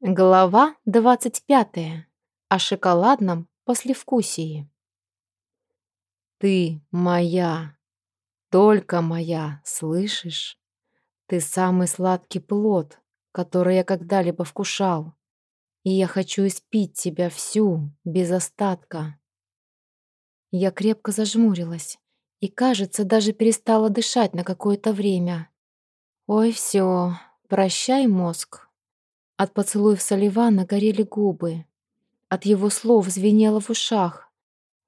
Глава 25. О шоколадном послевкусии. Ты моя, только моя, слышишь? Ты самый сладкий плод, который я когда-либо вкушал. И я хочу испить тебя всю, без остатка. Я крепко зажмурилась и, кажется, даже перестала дышать на какое-то время. Ой, все, прощай, мозг. От поцелуев Соливана горели губы. От его слов звенело в ушах.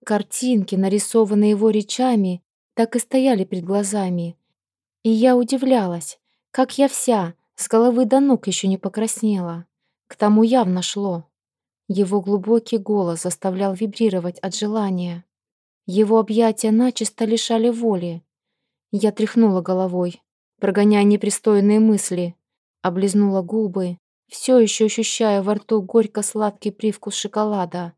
Картинки, нарисованные его речами, так и стояли перед глазами. И я удивлялась, как я вся, с головы до ног еще не покраснела. К тому явно шло. Его глубокий голос заставлял вибрировать от желания. Его объятия начисто лишали воли. Я тряхнула головой, прогоняя непристойные мысли, облизнула губы все еще ощущая во рту горько-сладкий привкус шоколада.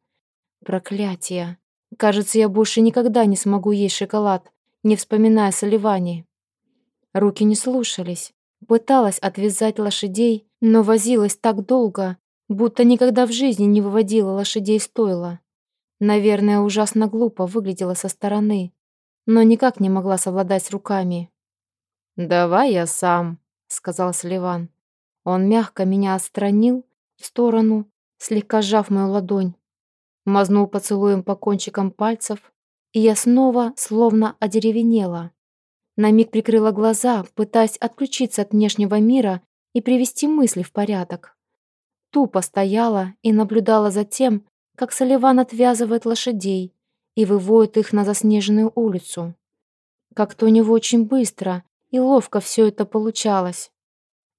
Проклятие. Кажется, я больше никогда не смогу есть шоколад, не вспоминая Соливани. Руки не слушались. Пыталась отвязать лошадей, но возилась так долго, будто никогда в жизни не выводила лошадей стойла. Наверное, ужасно глупо выглядела со стороны, но никак не могла совладать с руками. «Давай я сам», — сказал Сливан. Он мягко меня отстранил в сторону, слегка сжав мою ладонь. Мазнул поцелуем по кончикам пальцев, и я снова словно одеревенела. На миг прикрыла глаза, пытаясь отключиться от внешнего мира и привести мысли в порядок. Тупо стояла и наблюдала за тем, как Соливан отвязывает лошадей и выводит их на заснеженную улицу. Как-то у него очень быстро и ловко все это получалось.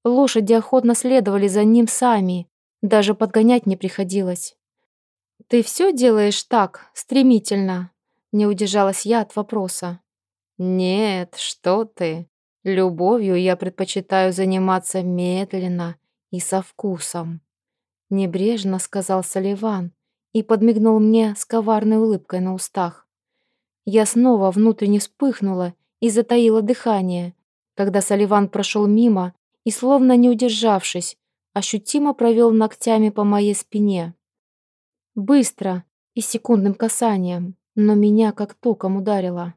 Лошади охотно следовали за ним сами, даже подгонять не приходилось. «Ты все делаешь так, стремительно?» Не удержалась я от вопроса. «Нет, что ты. Любовью я предпочитаю заниматься медленно и со вкусом», небрежно сказал Соливан и подмигнул мне с коварной улыбкой на устах. Я снова внутренне вспыхнула и затаила дыхание, когда Соливан прошел мимо и, словно не удержавшись, ощутимо провел ногтями по моей спине. Быстро и секундным касанием, но меня как током ударило.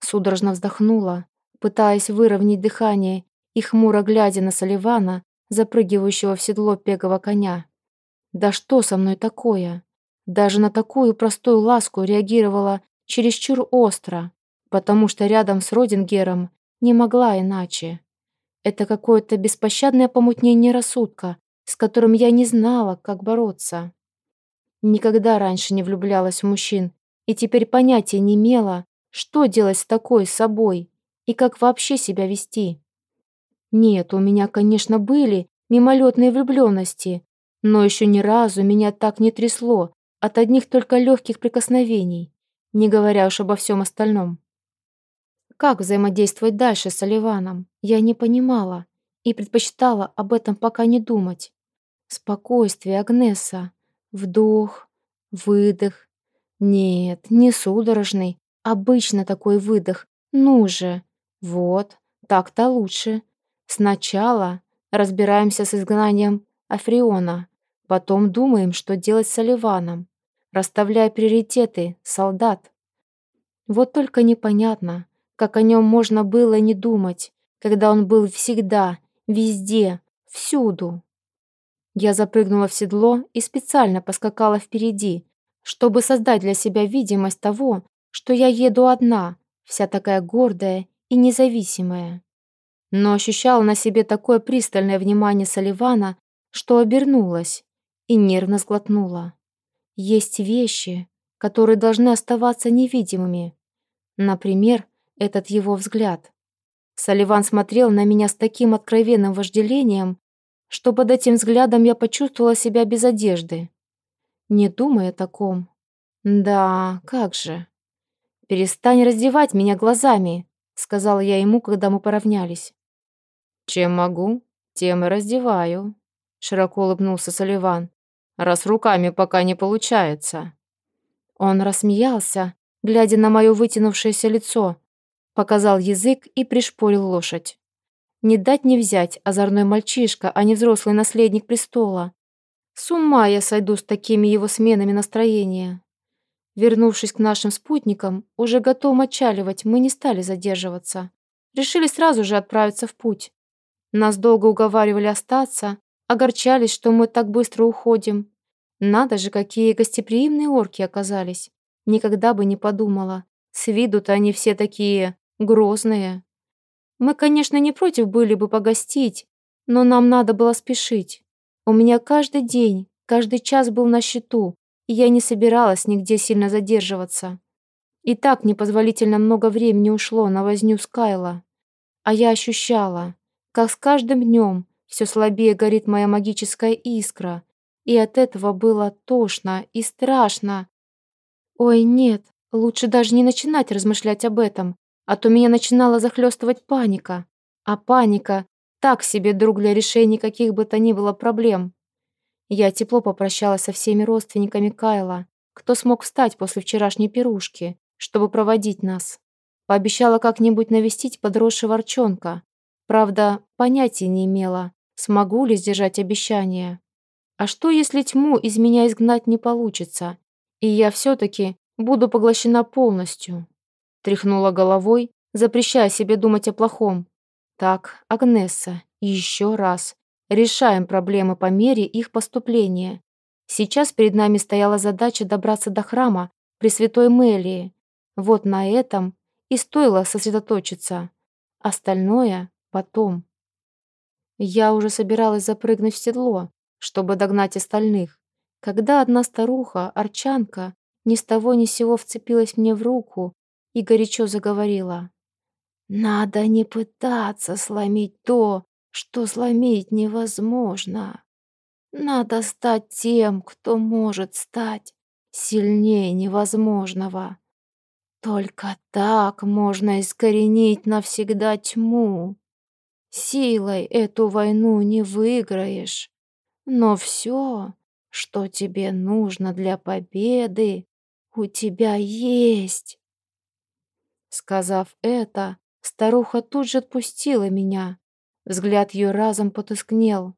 Судорожно вздохнула, пытаясь выровнять дыхание и хмуро глядя на Соливана, запрыгивающего в седло пегого коня. «Да что со мной такое?» Даже на такую простую ласку реагировала чересчур остро, потому что рядом с Родингером не могла иначе. Это какое-то беспощадное помутнение рассудка, с которым я не знала, как бороться. Никогда раньше не влюблялась в мужчин, и теперь понятия не имела, что делать с такой собой и как вообще себя вести. Нет, у меня, конечно, были мимолетные влюбленности, но еще ни разу меня так не трясло от одних только легких прикосновений, не говоря уж обо всем остальном. Как взаимодействовать дальше с Оливаном, я не понимала и предпочитала об этом пока не думать. Спокойствие, Агнеса. Вдох, выдох. Нет, не судорожный, обычно такой выдох. Ну же. Вот, так-то лучше. Сначала разбираемся с изгнанием Африона, потом думаем, что делать с Оливаном, расставляя приоритеты, солдат. Вот только непонятно, как о нем можно было не думать, когда он был всегда, везде, всюду. Я запрыгнула в седло и специально поскакала впереди, чтобы создать для себя видимость того, что я еду одна, вся такая гордая и независимая. Но ощущала на себе такое пристальное внимание Соливана, что обернулась и нервно сглотнула. Есть вещи, которые должны оставаться невидимыми. Например, этот его взгляд. Соливан смотрел на меня с таким откровенным вожделением, что под этим взглядом я почувствовала себя без одежды. Не думая о таком. Да, как же. «Перестань раздевать меня глазами», — сказала я ему, когда мы поравнялись. «Чем могу, тем и раздеваю», — широко улыбнулся Соливан, «раз руками пока не получается». Он рассмеялся, глядя на мое вытянувшееся лицо, Показал язык и пришпорил лошадь. Не дать не взять озорной мальчишка, а не взрослый наследник престола. С ума я сойду с такими его сменами настроения. Вернувшись к нашим спутникам, уже готовым отчаливать, мы не стали задерживаться. Решили сразу же отправиться в путь. Нас долго уговаривали остаться, огорчались, что мы так быстро уходим. Надо же, какие гостеприимные орки оказались. Никогда бы не подумала. С виду-то они все такие грозные. Мы, конечно, не против были бы погостить, но нам надо было спешить. У меня каждый день, каждый час был на счету, и я не собиралась нигде сильно задерживаться. И так непозволительно много времени ушло на возню Скайла. А я ощущала, как с каждым днем все слабее горит моя магическая искра, и от этого было тошно и страшно. Ой, нет, лучше даже не начинать размышлять об этом, а то меня начинала захлестывать паника. А паника — так себе друг для решения каких бы то ни было проблем. Я тепло попрощалась со всеми родственниками Кайла, кто смог встать после вчерашней пирушки, чтобы проводить нас. Пообещала как-нибудь навестить подросшего ворчонка. Правда, понятия не имела, смогу ли сдержать обещание. А что, если тьму из меня изгнать не получится, и я все-таки буду поглощена полностью? Тряхнула головой, запрещая себе думать о плохом. Так, Агнесса, еще раз. Решаем проблемы по мере их поступления. Сейчас перед нами стояла задача добраться до храма Пресвятой Мелии. Вот на этом и стоило сосредоточиться. Остальное потом. Я уже собиралась запрыгнуть в седло, чтобы догнать остальных, когда одна старуха, арчанка, ни с того ни сего вцепилась мне в руку и горячо заговорила. «Надо не пытаться сломить то, что сломить невозможно. Надо стать тем, кто может стать сильнее невозможного. Только так можно искоренить навсегда тьму. Силой эту войну не выиграешь, но все, что тебе нужно для победы, у тебя есть. Сказав это, старуха тут же отпустила меня. Взгляд ее разом потускнел.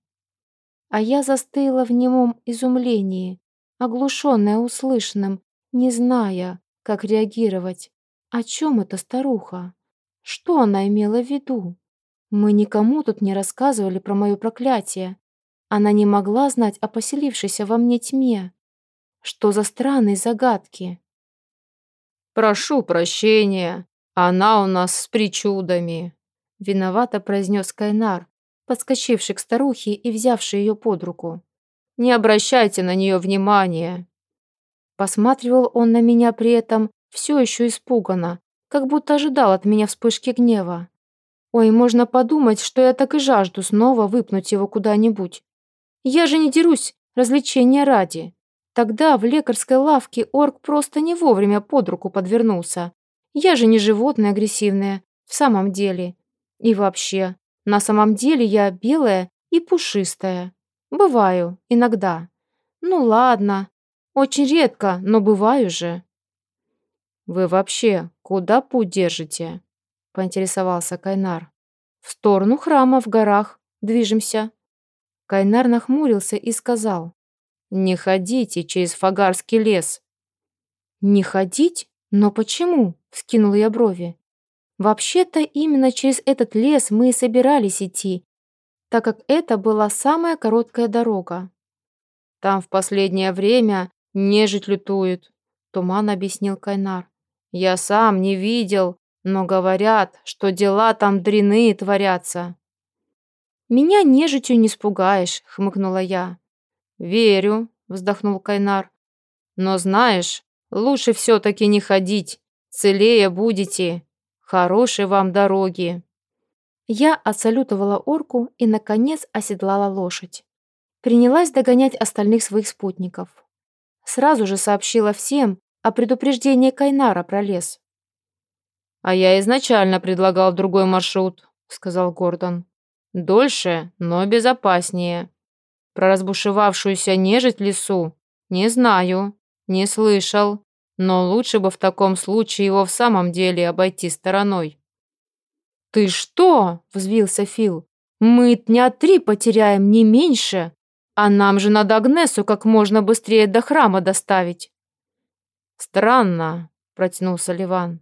А я застыла в немом изумлении, оглушенная услышанным, не зная, как реагировать. О чем эта старуха? Что она имела в виду? Мы никому тут не рассказывали про мое проклятие. Она не могла знать о поселившейся во мне тьме. Что за странные загадки? «Прошу прощения, она у нас с причудами», — виновато произнес Кайнар, подскочивший к старухе и взявший ее под руку. «Не обращайте на нее внимания». Посматривал он на меня при этом все еще испуганно, как будто ожидал от меня вспышки гнева. Ой, можно подумать, что я так и жажду снова выпнуть его куда-нибудь. Я же не дерусь, развлечения ради. Тогда в лекарской лавке орк просто не вовремя под руку подвернулся. Я же не животное агрессивное, в самом деле. И вообще, на самом деле я белая и пушистая. Бываю, иногда. Ну ладно, очень редко, но бываю же. «Вы вообще куда путь держите?» — поинтересовался Кайнар. «В сторону храма в горах. Движемся». Кайнар нахмурился и сказал. «Не ходите через Фагарский лес». «Не ходить? Но почему?» — скинула я брови. «Вообще-то именно через этот лес мы и собирались идти, так как это была самая короткая дорога». «Там в последнее время нежить лютует», — туман объяснил Кайнар. «Я сам не видел, но говорят, что дела там дряные творятся». «Меня нежитью не спугаешь», — хмыкнула я. «Верю», — вздохнул Кайнар. «Но знаешь, лучше все-таки не ходить. Целее будете. Хорошей вам дороги». Я отсалютовала орку и, наконец, оседлала лошадь. Принялась догонять остальных своих спутников. Сразу же сообщила всем о предупреждении Кайнара про лес. «А я изначально предлагал другой маршрут», — сказал Гордон. «Дольше, но безопаснее. Про разбушевавшуюся нежить в лесу не знаю, не слышал, но лучше бы в таком случае его в самом деле обойти стороной». «Ты что?» — взвился Фил. «Мы дня три потеряем, не меньше, А нам же надо Агнесу как можно быстрее до храма доставить. Странно, протянул Соливан.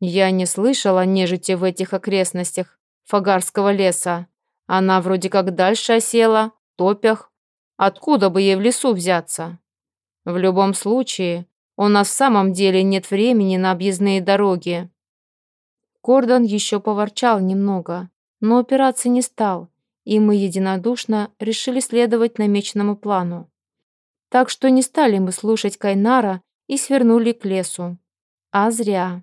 Я не слышал о нежити в этих окрестностях Фагарского леса. Она вроде как дальше осела, топях. Откуда бы ей в лесу взяться? В любом случае, у нас в самом деле нет времени на объездные дороги. Кордон еще поворчал немного, но упираться не стал, и мы единодушно решили следовать намеченному плану. Так что не стали мы слушать Кайнара и свернули к лесу. А зря.